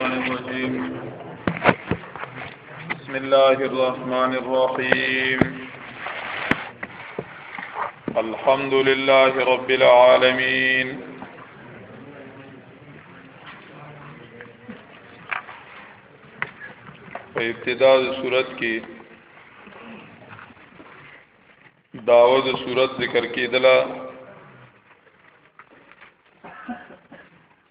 الرجيم بسم الله الرحمن الرحيم الحمد لله رب العالمين په ابتدا د صورت کې داوود صورت ذکر کېدله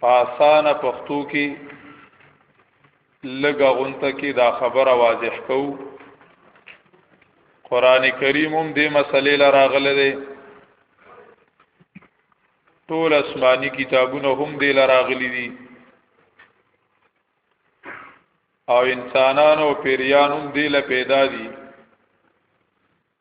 پاسانه پښتو کې لګه غونته کې دا خبره واضح کو قران کریم هم دې مسلې لراغله دي ټول آسماني کتابونه هم دې لراغلي دي او انسانانو او پیریانو دې له پیدا دي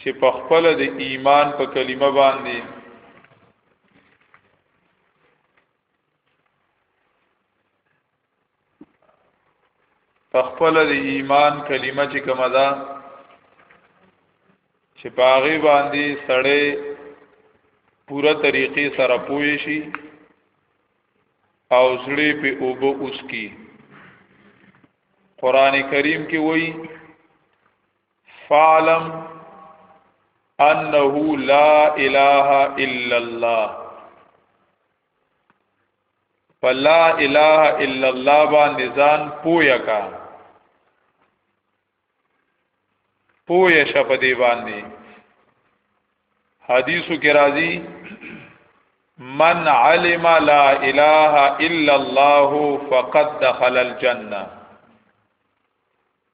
چې په خپل د ایمان په کلمه باندې په خپل د ایمان کلمه چې کومه ده چې پاغي باندې سړې پوره طریقې سره پوي شي او سړې په اوبو اوس کی قران کریم کې وایي فعلم انه لا اله الا الله فلا اله الا الله باندې ځان پویا کا پویا شپ دی باندې حدیثو کې راځي من علم لا اله الا الله فقد دخل الجنه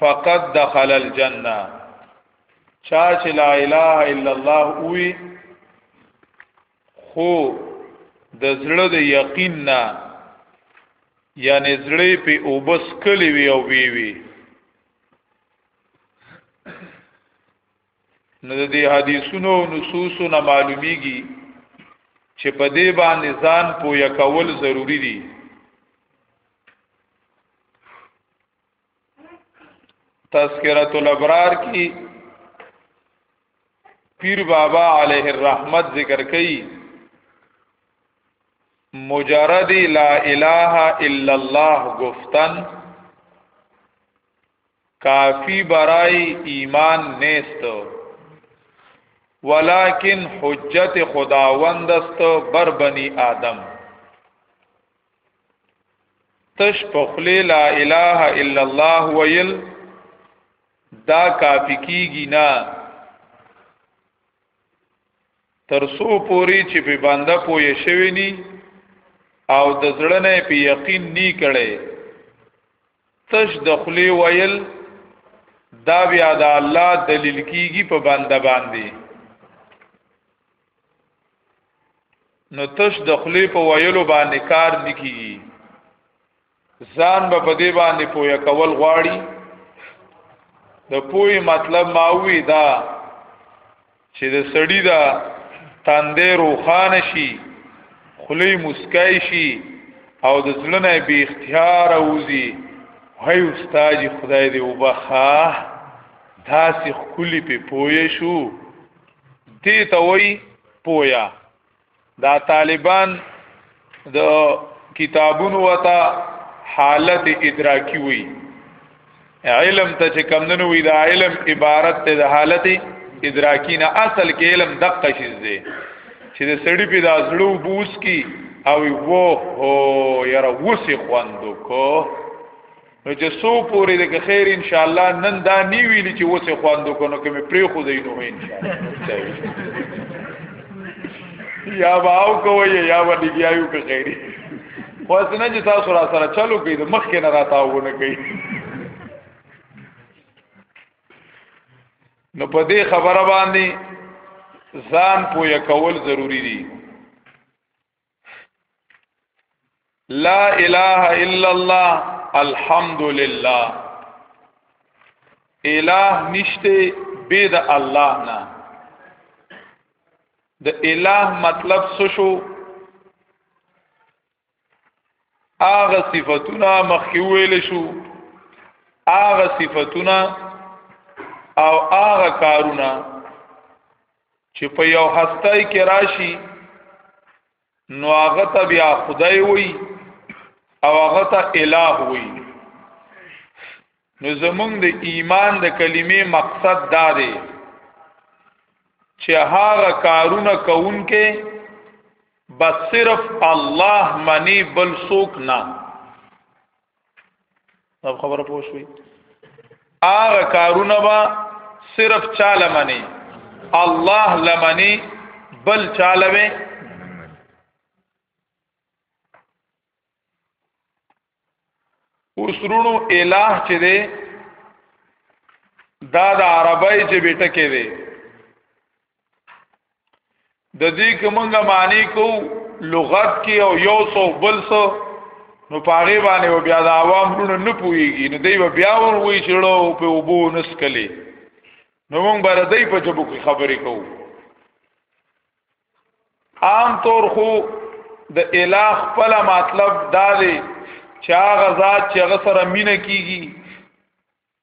فقد دخل الجنه چا چې لا اله الا الله وی خو د زړه د یقین نه یعنی زړه په اوبس کلی وی او وی وی نو د دې حدیثونو او نصوصو نه معلومیږي چې په دې باندې ځان پوهه کول ضروری دي تذکرۃ الابرار کی پیر بابا علیه الرحمت ذکر کړي مجرد لا اله الا الله گفتن کافی برای ایمان نیست ولیکن حجت خداوند است بر بنی آدم تش پخلی لا اله الا الله ویل دا کافی کیږي نه ترسو پوری چې په بنده پوي شوی ني او د زړه نه په یقین ني کړي تش دخلی ویل دا بیا د الله دلیل کیږي په بنده باندې نو تش دخلی په ویلو باندې کار نکیږي ځان به په دې باندې پوهه کول غواړي د پوهې مطلب ما وی دا چې د سړی دا تاندې روخان شي خلی مسکای شي او د ځلنه به اختیار اوزي هاي استاد خدای دې وبخا داسې خلی په پوهې شو دې ته وای پوهه دا طالبان د کتابونو وتا حالت ادراکی وی علم ته چې کمندنو وی دا علم عبارت ته د حالت ادراکی نه اصل کې علم دقه شیز دی چې د سړی په دازړو بوس کی او وو هو یره وسی خوندو کو نو چې سو پورې د خیر ان شاء الله نن دا نی ویلی چې وسه خواندو کنو کې مې پری خو دی نو ان شاء الله یا باو کوی یا و دیګیایو کې خیری خو اسنه چې تاسو را سره چالو کې د مخ کې نه راتاوونه کوي نو په دې خبره باندې ځان پویا کول ضروری دي لا اله الا الله الحمد لله اله نشته به د الله نه د اله مطلب څه شو اغه صفاتونه مخکې ویل شو اغه صفاتونه او اغه کارونه چې په یو هستای کې راشي نو هغه ته بیا خدای وای او هغه ته الٰه وای نو زمونږ د ایمان د کلمې مقصد دا دی چې هغه کارونه کوونکې بس صرف الله منی بل څوک نه دا خبره پوه شوي هغه کارونه به صرف چاله منی الله لمنی بل چاله به اوسرونو الہ چې دی دا د عربی جبه ټکه دی د دې کومه معنی کو لغت کې او یو څو بل څو نو پاره باندې و بیا د عوام ورونه نه پويږي نو دوی بیا ور وی چړو په وبو نسکلي نو موږ بر دای په جبو کې خبرې کوو عام طور خو د الہ خپل مطلب دا دی چې هغه ذات چې هغه سره مینه کیږي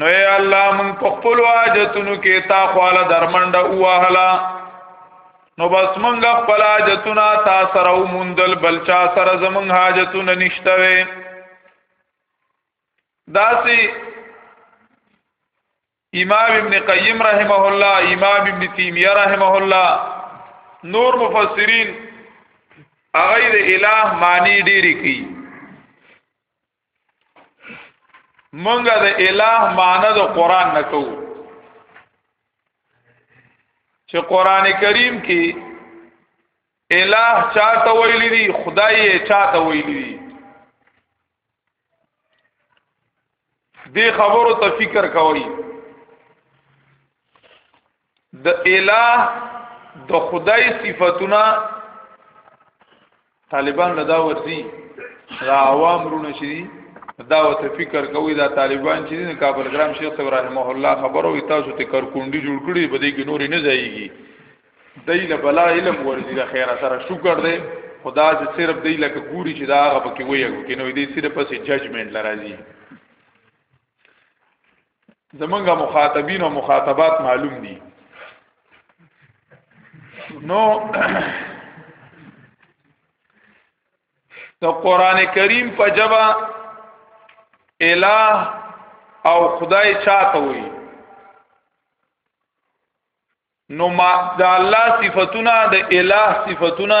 نو اے الله مون په خپل حاجتونو کې تا خواله درمنډه واهلا نو بس مونږ خپل حاجتونه تا سره ومندل بل چا سره زمونږ حاجتونه نشته وي داسي امام ابن قیم رحمه الله امام ابن تیمیه رحمه الله نور مفسرین هغه د الہ معنی ډیری کوي مونږه د الٰه معنی د قران نه کوو چې قران کریم کې الٰه چاته ویل دي خدای یې چاته ویل دي دې خبرو ته فکر کوئ د الہ د خدای صفاتونه طالبان لدا ورزي را عوام رونه شي دا وت فکر کوي دا طالبان چې د کابل ګرام شیخ صاحب رحمه الله خبرو وي تاسو ته کرکونډي جوړ کړي به دې کې نورې نه ځایږي دایله بلا علم ورزي د خیره سره شکر دی خدا چې صرف دایله کې ګوري چې دا هغه پکې وایي کې نو دې صرف پسې ججمنټ لراځي زمونږ مخاطبین او مخاطبات معلوم دي نو د قران کریم په جبا الہ او خدای چاته وي نو ما د الله صفاتونه د الہ صفاتونه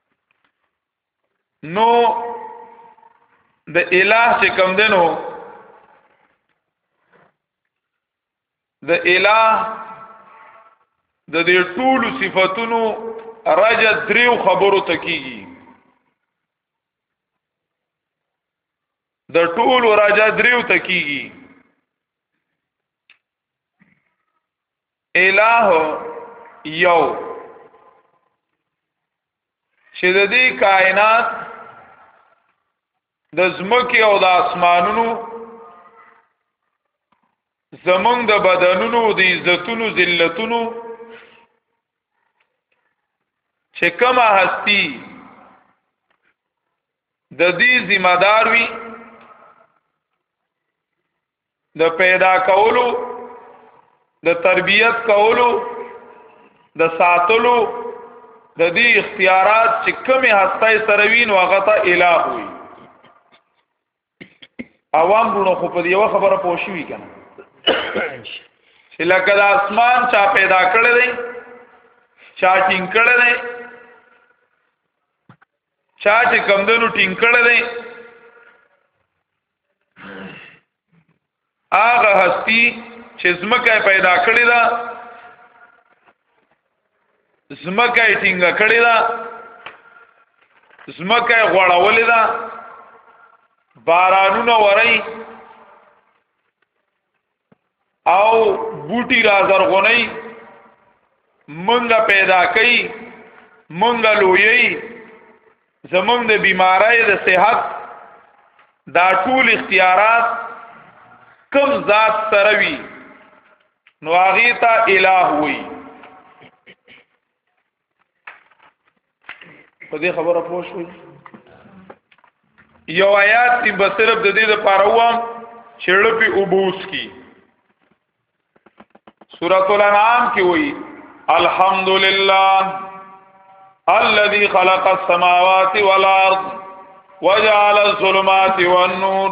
نو د الہ چې کم دنو د الہ د دې ټول صفاتونو رج دریو خبرو تکیږي د ټول راجا دریو تکیږي الہ یو چې د دې کائنات د زمکه او د اسمانونو زمونږ د بدنونو د عزتونو ذلتونو چې کما هستی د دې ذمہ دار وي د پیدا کولو د تربیت کولو د ساتلو د دې اختیارات چې کمی هستای سره وین واغه ته الہ وي عوام ورونو خو په یو خبره پوښوي کنه چې لکه د اسمان چا پیدا کړی دی چا ټینګ کړی دی چا چې کمدنو ټینګ کړی دی هغه هستی چې زمکه پیدا کړی دا زمکه ټینګ کړی دا زمکه غړولې دا بارانونه ورای او بوټي را زرغونی مونږه پیدا کړي مونږه لویي زمونږ د بیماری د صحت دا ټول اختیارات کم ذات سره وي نو هغه ته الہ وي په دې خبره پوه شئ یو آیات دی بس صرف د دې لپاره وام چې لپی وبوس کی سورۃ الانعام کې وایي الحمدلله الذي خلق السماوات والارض وجعل الظلمات والنور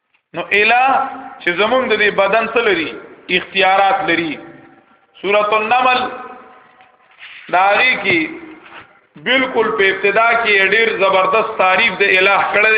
نو الا چې زمونږ د دې بدن څه لري اختیارات لري سورۃ النمل داری کی بالکل په ابتدا کې ډیر زبردست تعریف د الہ کړی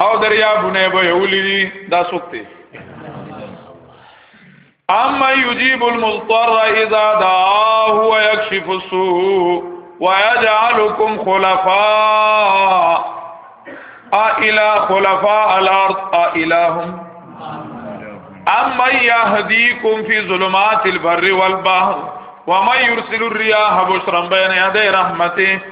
او دریابونه بیولی دی دا سکتی اما يجيب المضطر اذا دعاه ويكشف السوء ويجعلكم خلفاء ا الى خلفاء الارض ا الهم اما يهديكم في ظلمات البر والبحر ومن يرسل الرياح بشرا بين يدي رحمته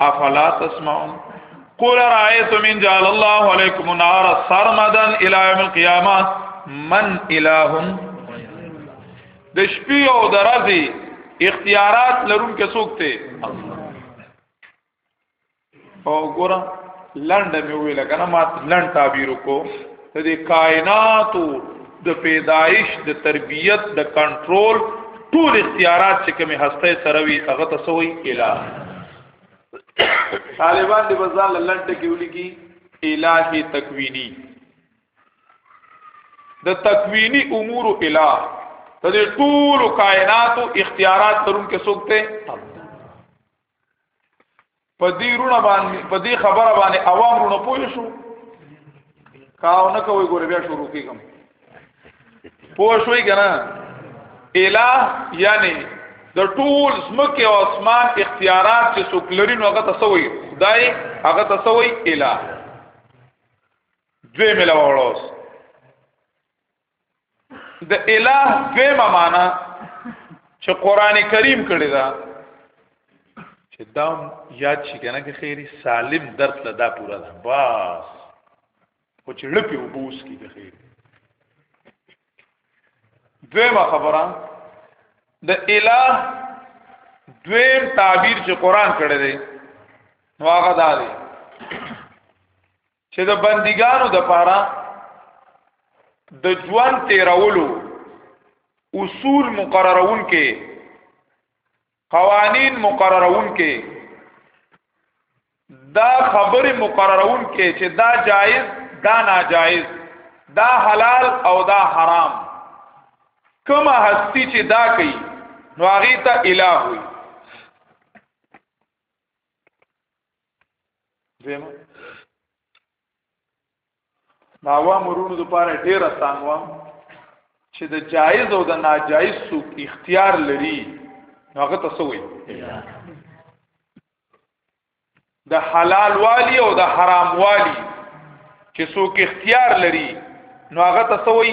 افلا تسمعون قل رأيتم إن جعل الله عليكم النار سرمدا إلى يوم القيامة من إله د شپې او د ورځې اختیارات لرون کې څوک ته او ګور لنډه مې ویل کنه ما لنډ تعبیر وکړو د کائنات د پیدایش د تربیت د کنټرول ټول اختیارات چې کومه هسته سره وي هغه ته سوې الہ طالبان د بازار لنډه کې ولي کی الہ تکوینی د تکوینی امور الہ د ټول کائنات اختیارات ترون کې سوکته په دې رونه باندې په دې خبره باندې عوام رونه پوه شو کاو نه کوي ګور بیا شروع کیږم پوه شوي کنه الہ یعنی د ټول سمکه او اسمان اختیارات چې سوکلری نو هغه تسوي خدای هغه تسوي الہ دوی ملوړوس د الہ دویمه معنا چې قران کریم کړی دا چې دا یاد شي کنه کې خیری سالم درس لا دا پورا ده بس او چې لپی وبوس کی د خیر دویمه خبره د الہ دویم تعبیر چې قران کړی دی نو هغه دا دی چې د بندګانو د پاره د ژوند تیرولو اصول مقررون کې قوانین مقررون کې دا خبره مقررون کې چې دا جایز دا ناجایز دا حلال او دا حرام کما هستی چې دا کوي نو هغه ته الہ وي دیم دا عوام ورونو لپاره ډیر آسان و چې د جایز او د ناجایز څوک اختیار لري هغه ته سوې د حلال والی او د حرام والی چې څوک اختیار لري نو هغه ته سوې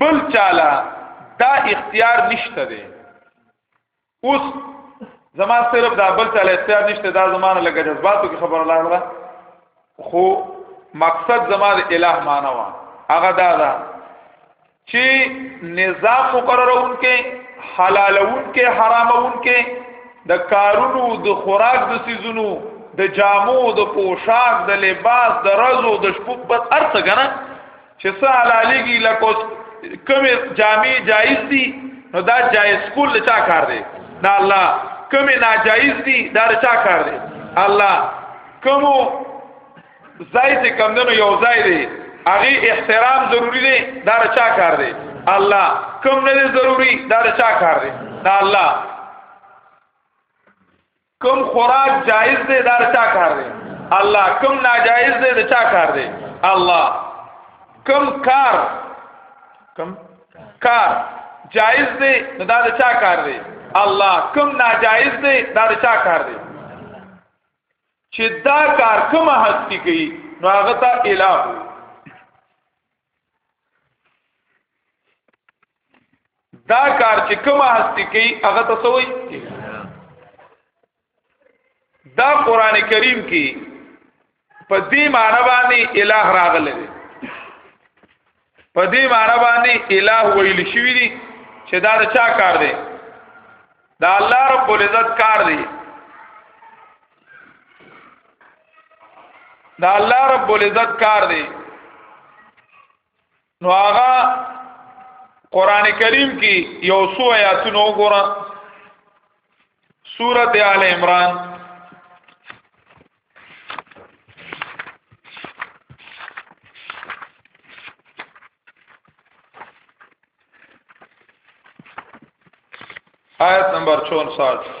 بل چاله دا اختیار نشته دی اوس زما صرف دا بل چاله اختیار نشته دا زمانه لګه جذباتو کې خبر الله غلا خو مقصد زما د الٰه معنی وا هغه دا دا چې نظام مقررون کې حلالون کې حرامون کې د کارونو د خوراک د سيزونو د جامو د پوشاک د لباس د رزو د شپوک په ارڅ کنه چې څه حلاليږي لکه کومې جامع جایز دي نو دا جایز کول چا کار دی دا الله کومې ناجایز دي دا چا کار دی الله کوم ځای ته کم نه یو ځای دی هغه احترام ضروری دی دا چا کار دی الله کوم نه ضروری دا چا کار دی دا الله کوم خوراک جایز دی دا چا کار دی الله کوم ناجایز دی دا چا کار دی الله کوم کار کوم کار جایز دی نو دا د چا کار دی الله کوم ناجایز دی دا د چا کار دی چې دا کار کوم هستی کوي نو هغه ته الہ دا کار چې کومه هستی کوي هغه ته سوي دا قران کریم کې په دې معنی باندې الہ راغلی دی په دې معنی باندې الہ ویل شوی دی چې دا د چا کار دی دا الله رب العزت کار دی دا الله رب العزت کار دی نو هغه قران کریم کې یو څو آیاتونه وګوره سورته آل عمران آیت نمبر 64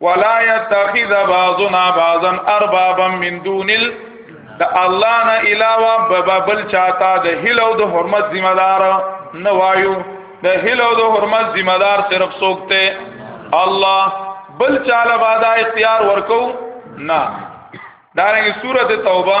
ولا يتخذ بعضنا بعضا اربابا من دون الله د الله نه علاوه بابا بل چاته د هلو د حرمت ذمہ دار نه وایو د هلو د حرمت ذمہ دار صرف سوکته الله بل چاله بادا اختیار ورکو نه دارنګ سورۃ توبه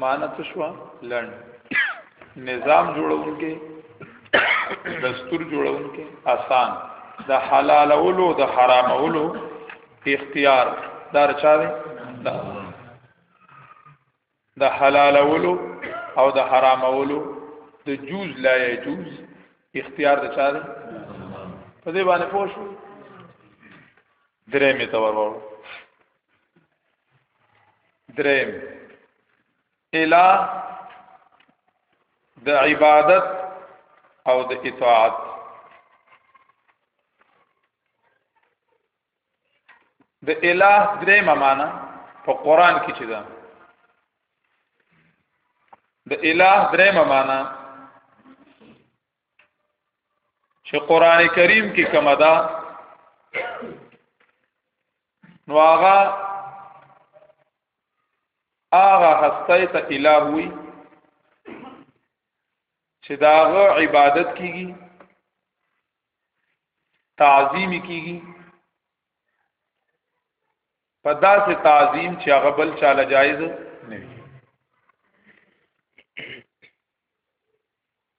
معنی څه شو لړن نظام جوړونکي دستور جوړونکي آسان د حلالولو د حرامولو اختیار دار چا دی د حلالولو او د حرامولو د جوز لا یجوز اختیار د چا دی په دې باندې پوه شو درې می تور وو دریم الا د عبادت او د اطاعت د الہ درې معنا په قران کې چې ده د الہ درې معنا چې قران کریم کې کوم ده نو هغه هغه هسته ته الہ وي چې داغه عبادت کیږي تعظیم کیږي په داسې تعظیم چې هغه بل چاله جایز نه وي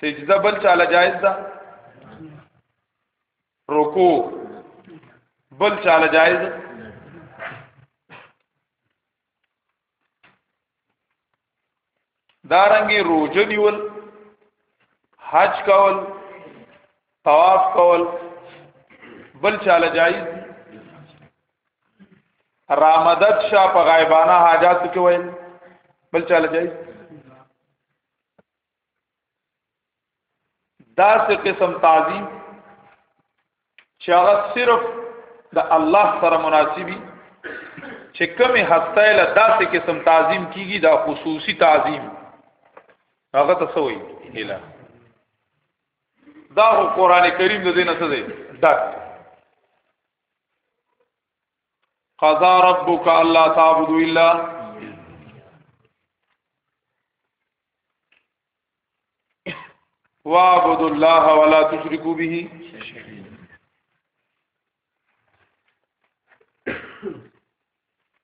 سجده بل چاله جایز ده رکوع بل چاله جایز ده دارنګي روزه نیول حج کول طواف کول بل چاله جایز دي رامدد شاه په غایبانه حاجات کې وایي بل چاله جایز دا څه قسم تعظیم چې هغه صرف د الله سره مناسبي چې کمی هسته له داسې قسم تعظیم کیږي دا خصوصي تعظیم هغه ته سوې هله دا قرآن کریم د دې نه څه دی ډک قضا ربک الله تعبد الا واعبد الله ولا تشركوا به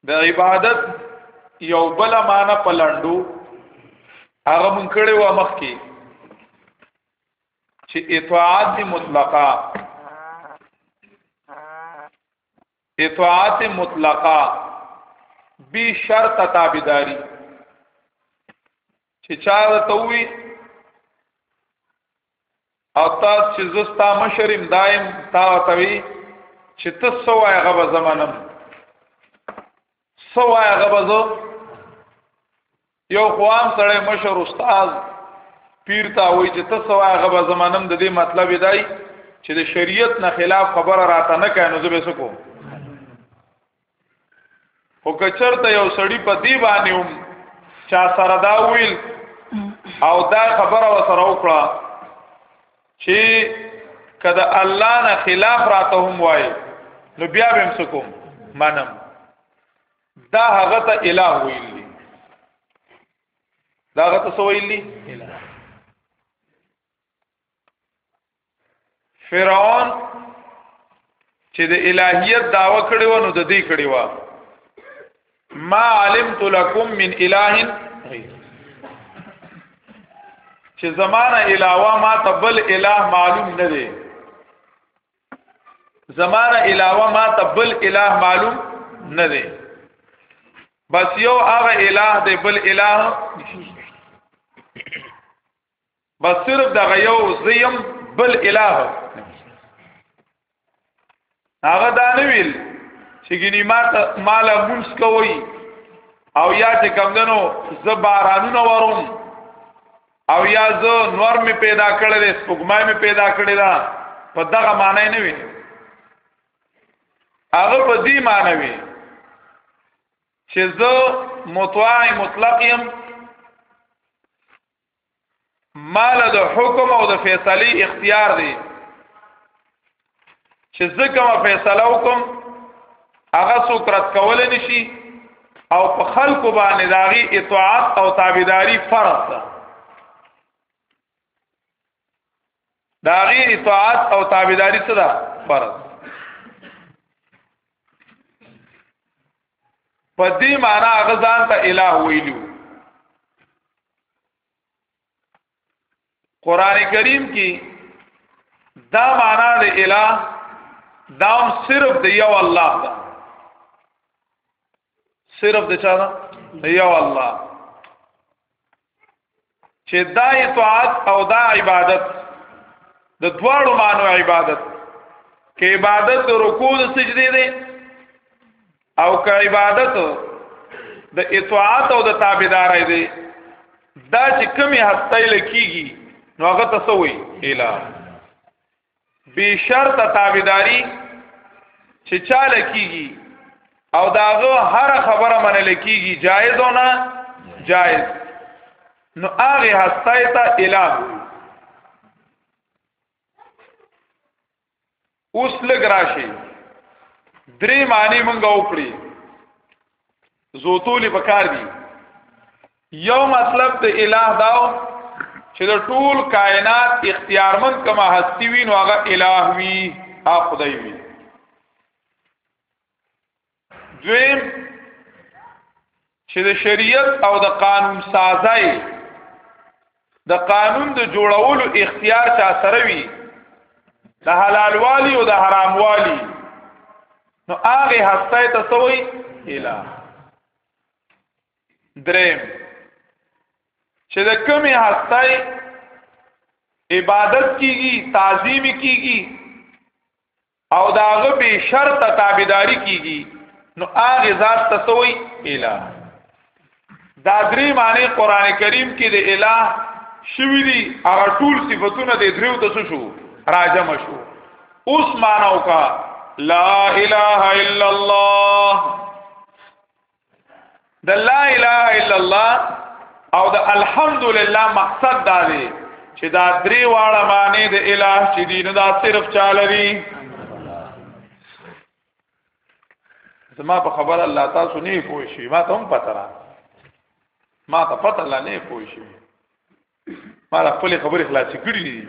د عبادت یو بل معنا پلندو هغه مونږ کړي و مخ کې چې اطاعت مطلقه اطاعت مطلقه بی شرط تابعداري چې چا ته وي او تاسو چې زستا مشرم دایم تا توي چې تاسو وای غو زمانم سو وای غو یو خوام سره مشر استاد پیر تا وای چې ته سوا غبا زمانم د دې مطلب دی چې د شریعت نه خلاف خبره راته نه کینو زه به سکو خو کچرته یو سړی په دی باندې هم چا سره دا ویل او دا خبره وسره وکړه چې کله الله نه خلاف راته هم وای نو بیا به هم سکو منم دا هغه ته الہ ویل دي دا هغه ته سو ویل دي فرعون چې د الہیت داوا کړو نو د دې کړو ما علمت لكم من اله چې زمانہ علاوه ما تبل اله معلوم نه دی زمانه علاوه ما تبل اله معلوم نه دی بس یو هغه اله دی بل اله بس صرف دغه یو زیم بل اله هغه دا نه ویل چې ګینه ما مال مونږ کوي او یا چې کمدنو زبارانونه وروم او یا زه نور می پیدا کړل سپګمای می پیدا کړی دا په دغه معنی نه وي هغه په دې معنی وي چې زه مطاع مطلق يم مال د حکم او د فیصله اختیار دی چې زه کوم فیصله وکم هغه څوک رد کول نشي او په خلکو باندې داغي اطاعت او تابعداري فرض ده داغي اطاعت او تابعداري څه ده فرض په دې معنی هغه ځان ته الہ ویلو قران کریم کې دا معنا د الہ دا صرف د یو الله دا صرف د چا دا یو الله چې دا اطاعت او دا عبادت د دواړو معنی عبادت کې عبادت د رکوع د سجدي دی او که عبادت د اطاعت او د تابعدارۍ دی دا چې کمی هستی لکېږي نو هغه ته څه وایي اله بې شرطه تابعداري چې چا لکېږي او داغه هر خبره منل کېږي جایز او نه جایز نو هغه هستی ته اله اوس لګ راشي درې معنی مونږ وکړي زوتولې پکار دي یو مطلب د الٰه داو چې د ټول کائنات اختیارمن کما هستی وي نو هغه الٰه وي هغه خدای وي دویم چې د شریعت او د قانون سازای د قانون د جوړولو اختیار چا سره وي د حلال والی او د حرام والی نو هغه هسته ته سوی اله دریم چې د کمی هسته عبادت کیږي تعظیم کیږي او داغه به شرط تابعداري کیږي نو هغه ذات تسوي الہ دا درې معنی قران کریم کې د الہ شوی دی هغه ټول صفاتونه د دریو تاسو شو راجم شو اوس معنی وکا لا اله الا الله د لا اله الا الله او د الحمدلله مقصد دا دی چې دا درې واړه معنی د الٰه چې دین دا صرف چالوي زما په خبر الله تاسو نه پوه شي ما ته هم پته را ما ته پته لا نه پوه شي ما خپل خبرې خلاصې کړې دي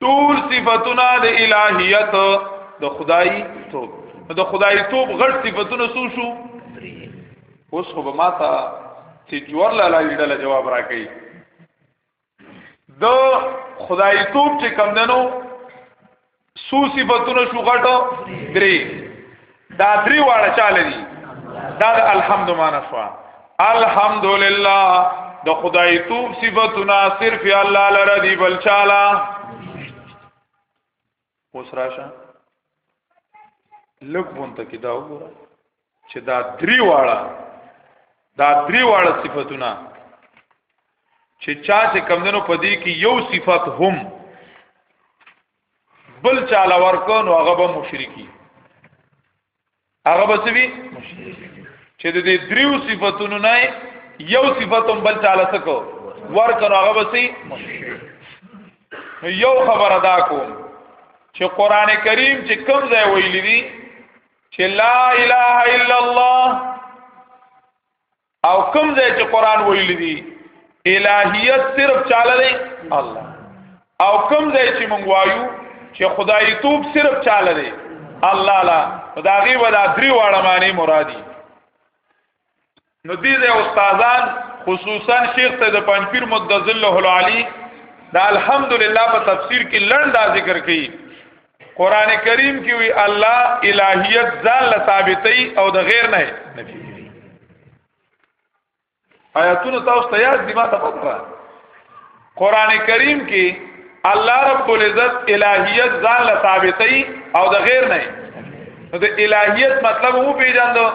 ټول صفاتونه د الہیت د خدای توب د خدای توب غټ صفاتونه سو شو اوس خو به ماته چې جوړ لاله ډله جواب راکړي د خدای توب چې کم دنو سو صفاتونه شو غټ درې دا درې واړه چاله دي دا د الحمد معنا شو الحمدلله د خدای توب صفاتنا صرف الله لره دی بل چاله اوس راشه لږ بونته کې دا وګوره چې دا درې واړه دا درې واړه صفاتونه چې چا چې کمندونو پدې کې یو صفت هم بل چاله ورکو نو هغه به مشرکی هغه به سوي چې د دې دریو صفاتونو نه یو صفاتوم بل چاله سکو ورکو نو هغه به سي یو خبره دا کوم چې قران کریم چې کوم ځای ویلي دي چې لا اله الا الله او کوم ځای چې قران ویل دي الہیت صرف چاله دی الله او کوم ځای چې مونږ وایو چې خدای توپ صرف چاله دی الله لا دا غي ولا درې واړه معنی مرادي نو دې ځای استادان خصوصا شیخ سید پنځپیر مدذله العلی دا الحمدلله په تفسیر کې لنډه ذکر کړي قران کریم کې وی الله الہیت ځان له ثابتې او د غیر نه نفي کوي آیاتونه تاسو ته یاد دي ما ته پته قران کریم کې الله رب العزت الہیت ځان له ثابتې او د غیر نه نو د الہیت مطلب وو پیژاندو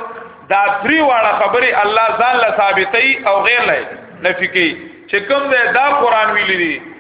دا تری واړه خبره الله ځان له ثابتې او غیر نه نفي کوي چې کوم دا قران ویلي دي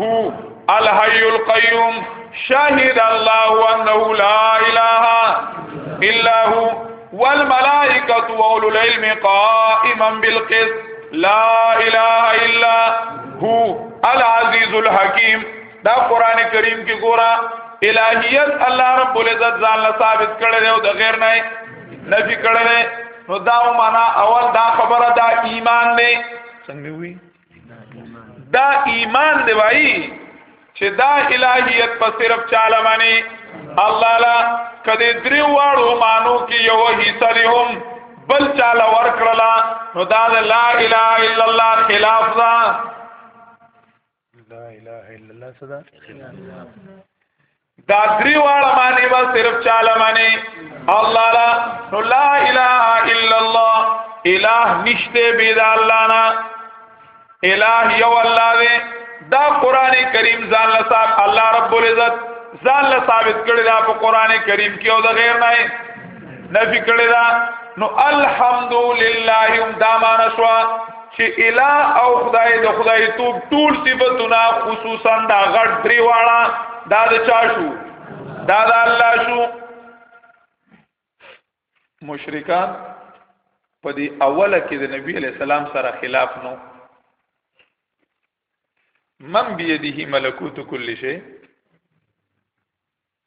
هو الحي القيوم شهد الله انه لا اله الا هو والملائکه واولو العلم قائما بالقسط لا اله الا هو العزيز الحكيم دا قران کریم کې ګورا الہیت الله رب العزت ځان له ثابت کړی دی او د غیر نه نفي کړی دی نو دا معنا اول دا خبره دا ایمان دی څنګه وی دا ایمان دی وای چې دا الہیت په صرف چاله معنی الله لا کدی درې واړو مانو کې یو حصہ لهم بل چاله ورکړلا نو دا لا اله الا الله خلاف دا لا اله الا الله صدا دا درې واړه معنی به صرف چاله معنی الله لا نو لا اله الا الله اله نشته بيد الله نه اله یو الله دی دا قران کریم ځان له صاحب الله رب العزت ځان له ثابت کړی دا په قران کریم کې او د غیر نه نفی کړی دا نو الحمدلله هم دا معنا شو چې الہ او خدای د خدای توب ټول صفاتونه خصوصا دا غټ درې واړه دا د چا شو دا د الله شو مشرکان په دې اوله کې د نبی علی سلام سره خلاف نو من بيدیه ملکوت کل شی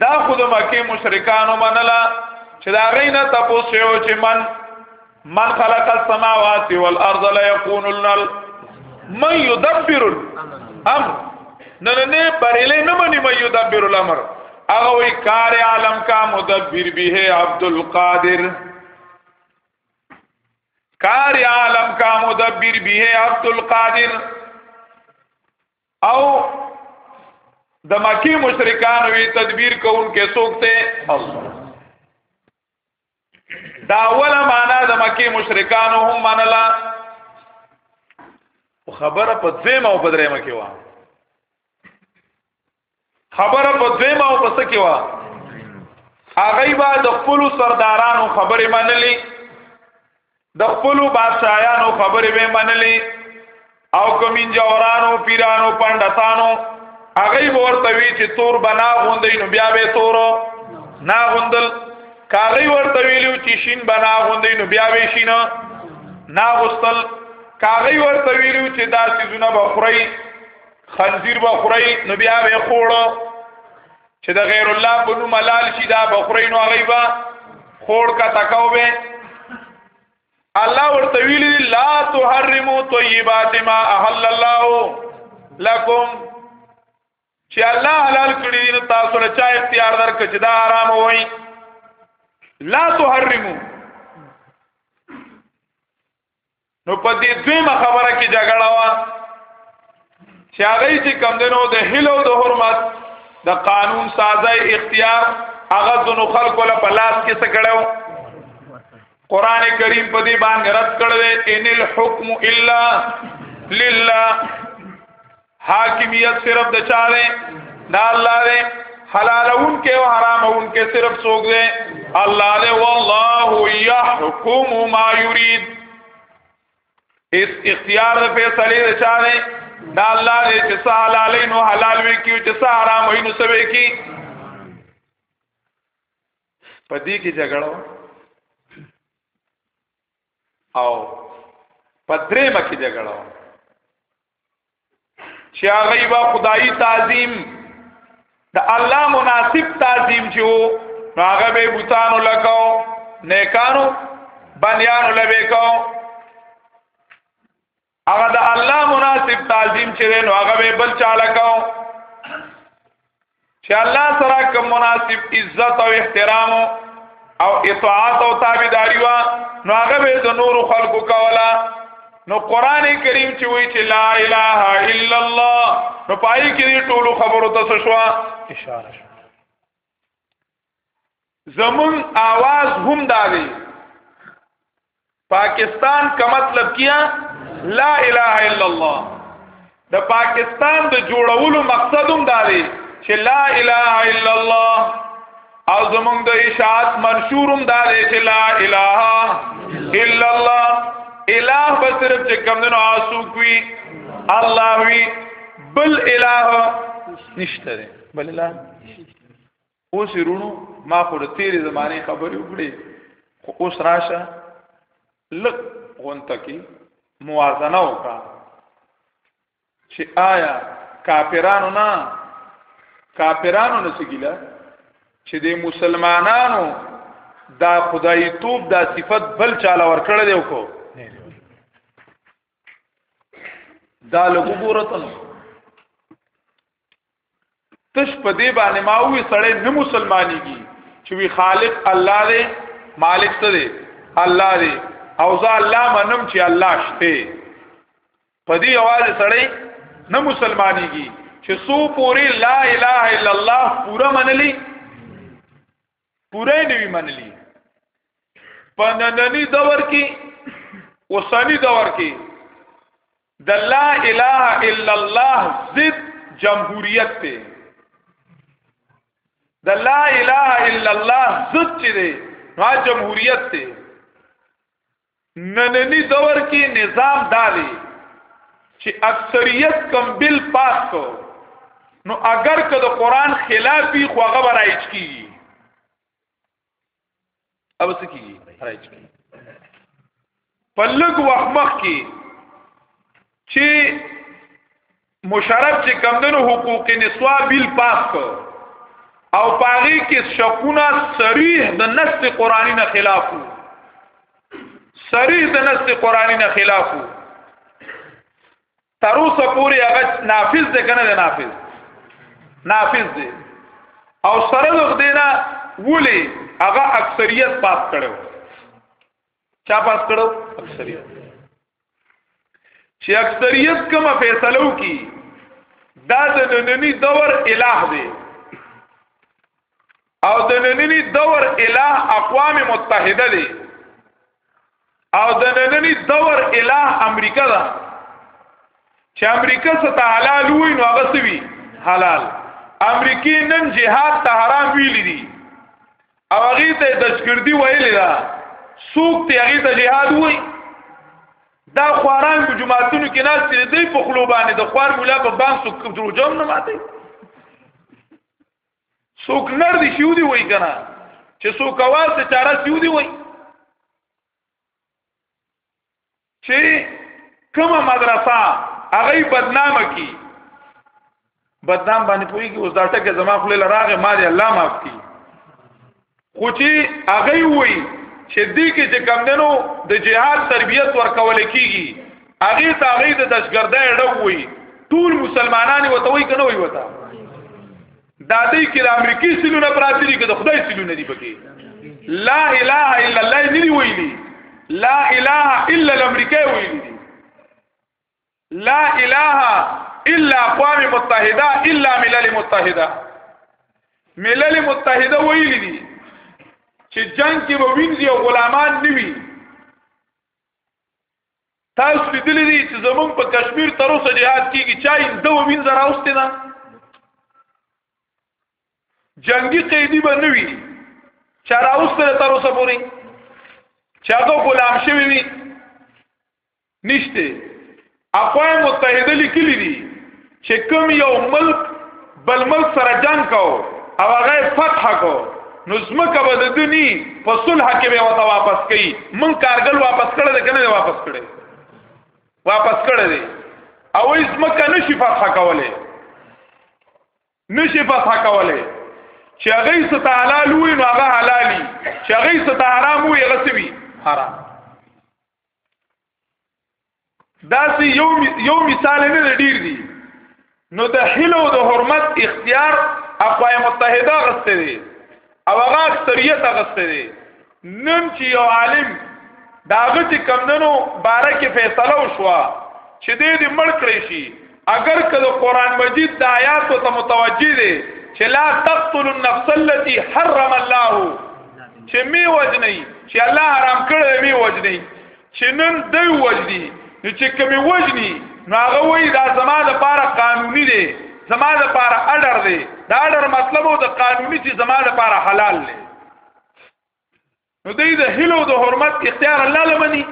دا خو د مکه مشرکانو منله چې دا غینه تاسو یو چې من من خلق السماوات والارض لا يكونن من يدبر الامر نن نه بریلې نه مني من يدبر الامر هغه وی کار عالم کا مدبر به عبد القادر کار عالم کا مدبر به عبد القادر او د مکی مشرکان وی تدبیر کون کې سوکته الله دا اوله معنا د مکی مشرکان هم منلا خبره په ځمه او بدرېمه کې و خبره په دویمه او پس کې وا هغه با د خپل سردارانو خبره منلې د خپل بادشاہانو خبره به منلې او کومین جورانو پیرانو پندتانو هغه ورته وی چې تور بنا غوندې نو بیا به تور نه غوندل کاغی ورته ویلو چې شین بنا غوندې نو بیا به شین نه غوستل کاغی ورته ویلو چې دا سيزونه بخوري خنزیر به خوري نو بیا به خوړو چې د غیر الله په نوم حلال شي دا به خوري نو هغه به خور کا تکاو به الله ورته ویل لا تحرموا طیبات ما احل الله لكم چې الله حلال کړی نو تاسو له چا اختیار درک چې دا حرام وای لا تحرموا نو په دې دویمه خبره کې جګړه وا چې هغه چې کمندونو د هلو د حرمت د قانون سازای اختیار هغه دونو خلکو له پلاس کې څه کړو قران کریم په دې باندې رد کړل ان الحكم الا لله حاکمیت صرف د چا دی دا الله دی حلالون کې او حرامون کې صرف څوک دی الله دی والله يحكم ما يريد اس اختیار د فیصله د چا دی دا الله دی چې څه حلال نو حلال وي کیو چې څه حرام وي نو سوي کی پدې کې جګړه او پدریمه کې جګړه چې هغه با خدای تعظیم د الله مناسب تعظیم چې وو هغه به بوتانو لکاو نیکانو بنیانو لبه کو هغه د الله مناسب تعظیم چې نو هغه به بل چا لکاو چې الله سره کوم مناسب عزت او احترام او اطاعت او تابعداري وا نو هغه به د نور خلقو کولا نو قران کریم چې وایي چې لا اله الا الله نو پای کې ټولو خبرو ته شوا اشاره شو زمون आवाज هم داوي پاکستان کا مطلب کیا لا اله الا الله د پاکستان د جوړولو مقصد هم داوي چې لا اله الا الله او زمونږ د اشاعت منشور هم داوي چې لا اله الا الله اله به صرف چې کمندونو آسو کوي الله وی بل اله نشته بل اله اوس ورونو ما خو د تیرې زمانه خبرې وکړې خو اوس راشه لک غونته کې موازنه وکړه چې آیا کافرانو نه کافرانو نه سګیلا چې د مسلمانانو دا خدای توپ دا صفت بل چاله ورکړل دی وکړو دا لګو ګورته نو تش په دې باندې ما وی سړی نه مسلمانېږي چې وی خالق الله دی مالک څه دی الله دی او زه الله منم چې الله شته په دې اواز سړی نه مسلمانېږي چې سو پوری لا اله الا الله پورا منلی پوره نه وی منلی په نننی دور کې اوسنی دور کې د لا اله الا الله ضد جمهوریت ته د لا اله الا الله ضد چې دی ها جمهوریت ته نننی دور کې نظام دالي چې اکثریت کم بل پاس کو نو اگر که د قران خلافي خو هغه برایچ کیږي اوب څه کیږي برایچ کیږي پلګ وحمخ کی چې مشرف چې کمدنو حقوق نسوا بیل پاس کو او پاغي کې شکونه صریح د نص قرآنی نه خلاف صریح د نص قرآنی نه خلاف تر اوسه پورې هغه نافذ ده کنه ده نافذ نافذ ده او سره د دینا ولي هغه اکثریت پاس کړو چا پاس کړو اکثریت چې اکثریت کوم فیصله وکي دا د نننی دور الہ دی او د نننی دور الہ اقوام متحده دی او د نننی دور الہ امریکا ده چې امریکا څه ته حلال وي نو هغه سوي حلال امریکای نن جهاد ته حرام ویل دي او هغه ته دشګردي ویل دا سوق ته هغه ته jihad وای دا خواران په جماعتونو کې ناس دي دی په خلو باندې د خوار مولا په بان سوق دروجم نه ماتي سوق نر دي شو دی وای کنه چې سوق واز ته چاره شو دی وای چې کومه مدرسه هغه بدنامه کی بدنام باندې پوي کې اوس دا ټکه زما خپل لراغه ما دې الله معاف کی خو چې هغه وای چې دې کې چې کم دنو د جهاد تربيت ورکول کیږي هغه ته هغه د دشګردای ډو وای ټول مسلمانان وته وای کنه وای وته دا دې کې د امریکای سیلونه پراتی دي که د خدای سیلونه دي پکې لا اله الا الله نه دی ویلي لا اله الا الامریکای ویلي لا اله الا اقوام متحده الا ملل متحده ملل متحده ویلي دي چې جنگ کې به وینځي او غلامان نیوي تاسو لیدلی دي چې زمونږ په کشمیر تر اوسه جهاد کیږي چا یې دوه وینځه راوستي نه جنگي قیدی به نه وي چا راوستل تر اوسه پورې چې هغه غلام شوی وي نشته اقوام متحده لیکلي دي چې کوم یو ملک بل ملک سره جنگ کو او هغه فتح کو نو زمکه به د دنی په صلح کې به وته واپس کړي مون کارګل واپس کړي ده کنه واپس کړي واپس کړي دي او ایس مکه نشي فتح کوله نشي فتح کوله چې هغه ست حلال وي نو هغه حلالي چې هغه ست حرام وي هغه سوي حرام دا سی یو یو مثال نه ډیر دی نو د هلو د حرمت اختیار اقوام متحده غسته دی او هغه اکثریت غسته دی نن چې یو عالم داغه چې کمندنو باره کې فیصله وشوه چې دې دې مړ کړی شي اگر کله قران مجید د آیاتو ته متوجی دی چې لا تقتل النفس التي حرم الله چې می وجنی چې الله حرام کړی می وجنی چې نن دی وجدي نو چې کومي وجني نو هغه وایي دا زما د پاره قانوني دی زما د پاره اډر دی دا اډر مطلب او د قانوني چې زما د پاره حلال دی نو دی د هلو د حرمت اختیار الله لمني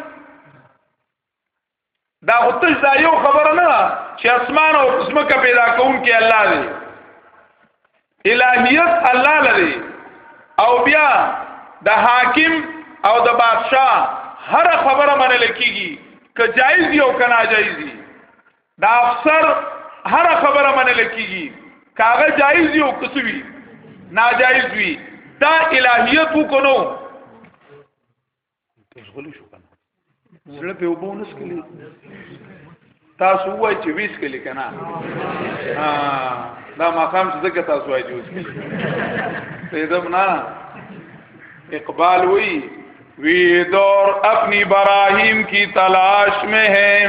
دا هوتش دا یو خبره نه چې اسمان او زمکه پیدا کون کې الله دی الہیت الله لري او بیا د حاکم او د بادشاہ هر خبره منل کیږي که جایز دی او که ناجایز دی د افسر هر خبره منل کیږي کاغه جایز دی او کسوی ناجایز وی دا الہیت کو نو تشغلی شو کنه زړه په وبونس کلی تاسو وای چې ویس کلی کنه ها دا مقام چې زګه تاسو وای جوړ پیدم نه اقبال وی وی دور اپنی براہیم کی تلاش میں ہیں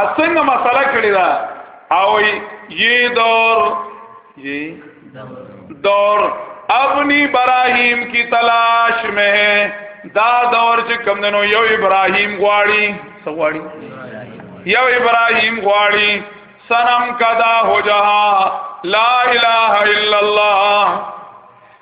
اسنګ مسله کړی دا او یی دور یی دور ابنی ابراهیم کی تلاش میں ہے دا دور چې کم دنو یو ابراهیم غواړي سواړي یو ابراهیم غواړي سنم کدا هو جها لا اله الا الله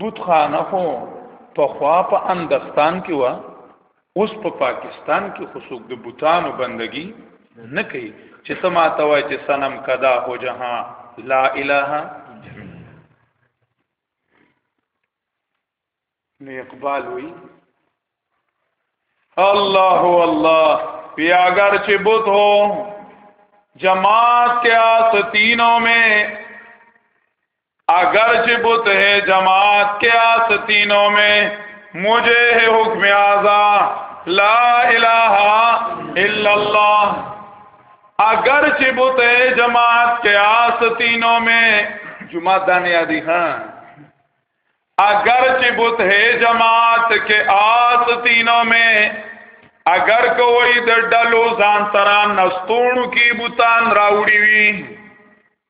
بوت خانه خو په خوا په اندستان کې و اوس په پاکستان کې خصوص د بوتانو بندگی نه کوي چې سما ته وای چې سنم کدا هو جهان لا اله نو اقبال وی الله الله پی اگر چې بوت هو جماعت کیا ستینوں میں اگر چې بت ہے جماعت کې آستینوں میں مجھے ہے حکم آزا لا الہ الا اللہ اگر چې بت ہے جماعت کې آستینوں میں جماعت دانه یادی ها اگر چې بت ہے جماعت کې آستینوں میں اگر کوئی د ډلو ځان سره نستونو کې بوتان راوړي وي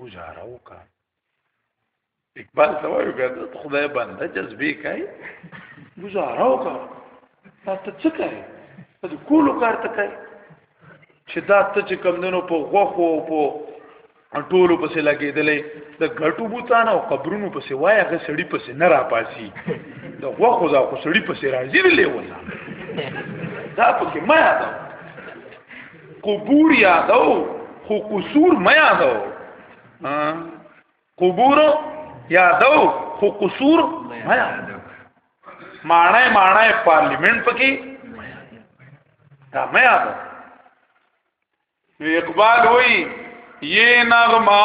گزاره وکړه اقبال سوایو ګرځه ته خدای بنده جذبې کوي گزاره وکړه تا ته څه کوي ته کولو کار ته کوي چې دا ته چې کمندونو په غوخو او په ټولو پسې لګېدلې د غټو بوتانو او قبرونو پسې وای هغه سړی پسې نه را پاسي د غوخو دا خو سړی پسې راځي لې ولا دا پکې ما یادو قبور یادو خو قصور ما یادو قبور یادو خو قصور ما یادو ماړای ماړای پارلیمنت پکې دا ما یادو اقبال وای یہ نغمہ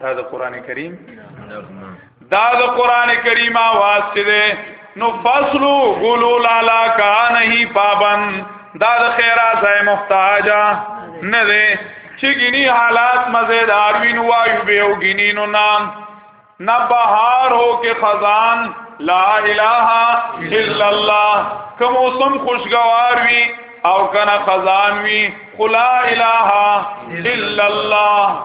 دا د قران کریم دا د قران کریم आवाज چې ده نو فصلو غلو لالا کا نہیں پابن دا د خیرات ځای محتاجا نه ده چې ګینی حالات مزیدار وین وایو به او ګینی نو نام نه بهار هو کې خزان لا اله الا الله کوم موسم خوشگوار وی او کنه خزان وی خلا اله الا الله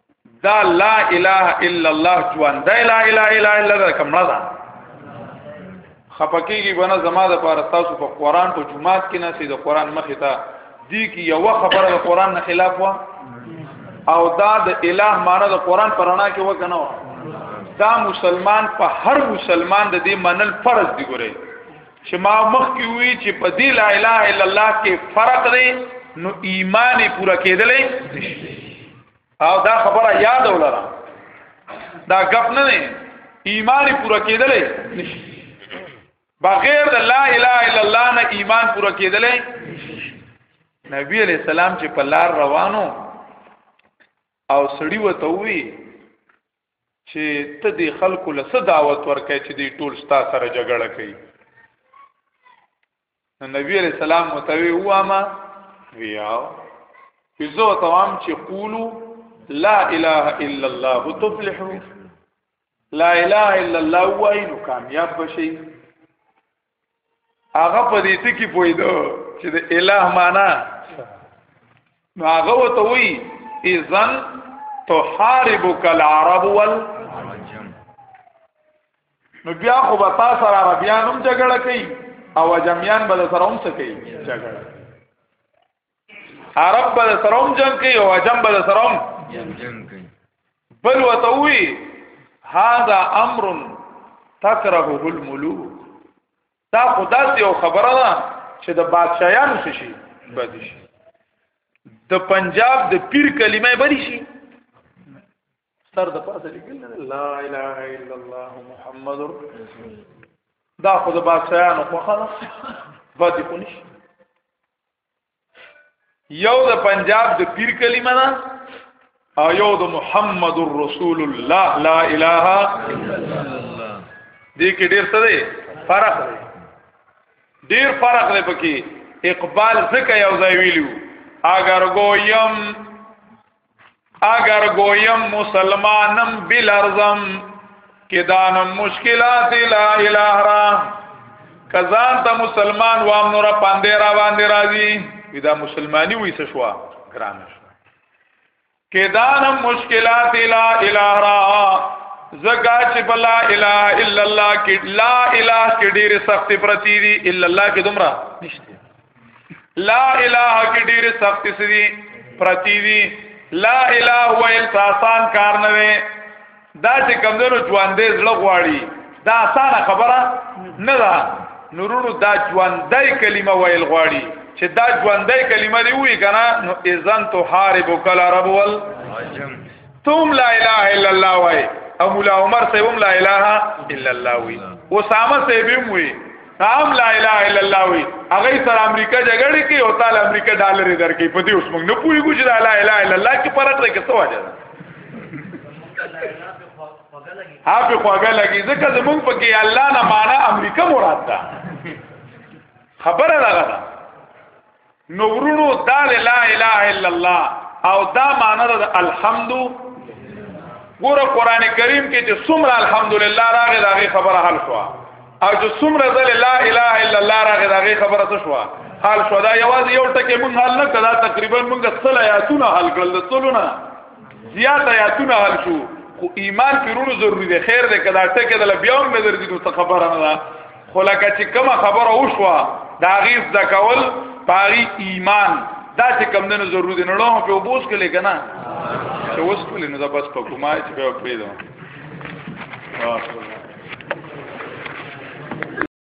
دا لا اله الا الله جوان دا لا اله الا الله دا کمړه ده خپکیږي بنا زما د پاره تاسو په قران په جمعات کې نه سي د قران مخه ته دی کی یو خبره د قران نه خلاف وا او دا د اله معنی د قران پرانا کې وکنه دا مسلمان په هر مسلمان د دې منل فرض دی ګوري چې ما مخ کې وی چې په دې لا اله الا الله کې فرق دی نو ایمان پورا کېدلې او دا خبره یاد ولرم دا غف نه نه ایمان پورا کېدلې بغیر د لا اله الا الله نه ایمان پورا کېدلې نبی علیہ السلام چې په لار روانو او سړی وته وی چې ته دې خلکو له څه دعوت ورکې چې دې ټول ستا سره جګړه کوي نو نبی علیہ السلام متوی واما ویاو فزو توام چې قولو لا اله الا الله تفلحو لا اله الا الله وای نو کامیاب بشي هغه په دې ټکی پویدو چې د الہ معنا نو هغه وته وی اذن تحاربک العرب وال نو بیا خو به تاسو سره عربیان هم جګړه کوي او جمعیان به سره هم څه کوي جګړه عرب به سره هم جنگ کوي او جم به سره هم جنگ کوي بل وتوي هاذا امر تکرهه الملوک دا خدا ته یو خبره ده چې د بادشاہانو څه شي بد شي د پنجاب د پیر کلمه بری شي سر د پاسه لیکل نه لا اله الا الله محمد دا خو د بادشاہانو خو خلک باندې کو نشي یو د پنجاب د پیر کلمه ده او یو د محمد رسول الله لا اله الا الله دې کې ډېر څه دی فرق دی ډېر فرق دی پکې اقبال ځکه یو ځای ویلو اگر گویم اگر گویم مسلمانم بلرزم که دانم مشکلات لا اله را کزان ته مسلمان وام نور پاندې را باندې راځي دا مسلمانی وې څه شو ګران شو کې دانم مشکلات لا اله را زګا چې بلا اله الا الله کې لا اله کې ډېر سخت پرتی دي الا الله کې دومره نشته لا اله کې ډېر سخت سدي پرتی دي لا اله ویل آسان کار نه وي دا چې کمزورو ژوندې زړه غواړي دا آسان خبره نه ده نورونو دا ژوندۍ کلمه ویل غواړي چې دا ژوندۍ کلمه دی وی کنه نو اذن تو حارب کلا رب ول تم لا اله الا الله وای او مولا عمر سیوم لا اله الا الله وی اسامه سیبم وی تام لا اله الا الله وی هغه سره امریکا جګړه کې او تعالی امریکا ډالر درکې په دې اوس موږ نه پوي ګوځي لا اله الا الله کې فرق لري څه وجه ها په خواګه لګي ځکه زمونږ په کې الله نه معنا امریکا مراد ده خبره ده نو ورونو دا لا اله الا الله او دا معنی د الحمد ګوره قران کریم کې چې څومره الحمدلله راغی دا غي خبره حل شو او چې څومره ځل لا اله الا الله راغی دا غي خبره څه شو حل شو دا یوازې یو ټکی مونږ حل نه کړه تقریبا مونږ سل آیاتونه حل کړل د سلونه زیات آیاتونه حل شو خو ایمان پیرونو ضروری دی خیر دی کدا ټکی د بیا هم نظر دي نو خبره نه خو لکه چې کومه خبره وشوه دا غیز د کول پاری ایمان دا چې کم نه ضروري دی نو له په وبوس کې لګنا چې اوس کولې نو دا بس په کومه چې په پریدو